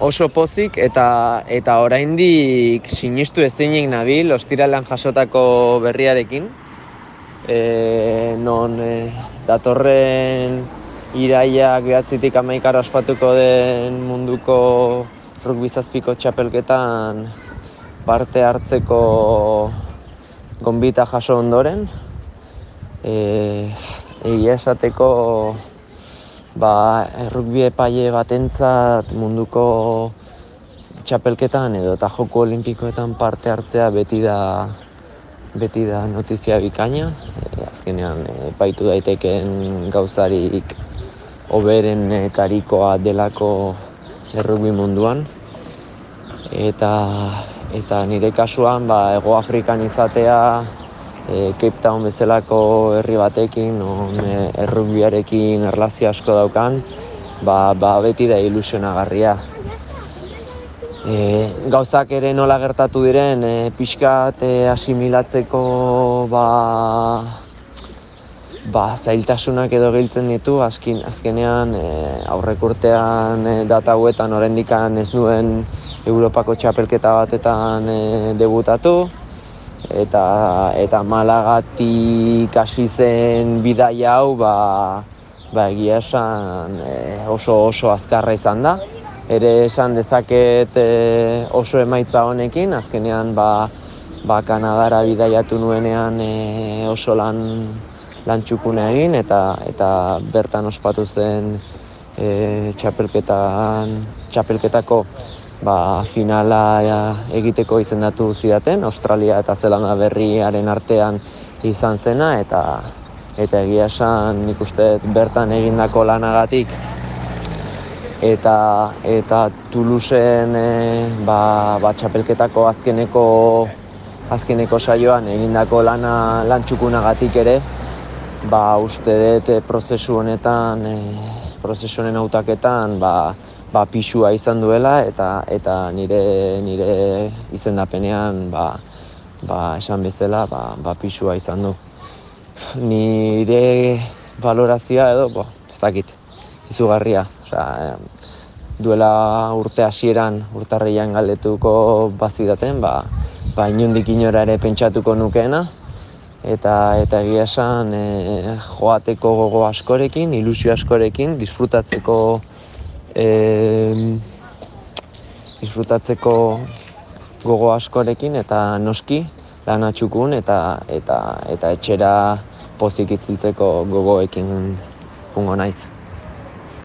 oso pozik eta eta oraindik sinistu ezinik nabil ostiralan jasotako berriarekin. E, non e, datorren iraiak behatzitik amaikara ospatuko den munduko rugby zazpiko txapelketan parte hartzeko gonbita jaso ondoren. E, egia esateko ba, rugby epaile batentzat munduko txapelketan edo eta joko olimpikoetan parte hartzea beti da beti da notizia bikaina. E, azkenean epaitu daiteken gauzarik oberen etarikoa delako errugbi munduan. Eta, eta nire kasuan ba, Ego Afrikan izatea e, Cape Town bezalako herri batekin, non e, errugbiarekin erlazio asko daukan, ba, ba beti da ilusionagarria. E, gauzak ere nola gertatu diren, e, pixkat e, asimilatzeko ba, ba, zailtasunak edo giltzen ditu, azkin, azkenean e, aurrek urtean e, data hauetan orendikan ez nuen Europako txapelketa batetan e, debutatu, eta eta Malagatik hasi zen bidaia hau ba ba egia esan e, oso oso azkarra izan da. Ere esan dezaket e, oso emaitza honekin azkenean ba ba Kanadara bidaiatu nuenean e, oso lan lan egin eta eta bertan ospatu zen e, txapelketan txapelketako ba, finala egiteko izendatu zidaten, Australia eta Zelanda berriaren artean izan zena, eta eta egia esan nik uste bertan egindako lanagatik. Eta eta Toulouseen e, ba, ba txapelketako azkeneko azkeneko saioan egindako lana lantxukunagatik ere ba uste dut e, prozesu honetan e, prozesu honen hautaketan ba, ba, pisua izan duela eta eta nire nire izendapenean ba, ba, esan bezala ba, ba, pisua izan du. Nire valorazioa edo, bo, ez dakit, izugarria. Osea, duela urte hasieran urtarrian galdetuko bazidaten, ba, ba inundik inora ere pentsatuko nukeena, eta eta egia esan e, joateko gogo askorekin, ilusio askorekin, disfrutatzeko e, disfrutatzeko gogo askorekin eta noski lan atxukun eta, eta, eta etxera pozik itzultzeko gogoekin fungo naiz.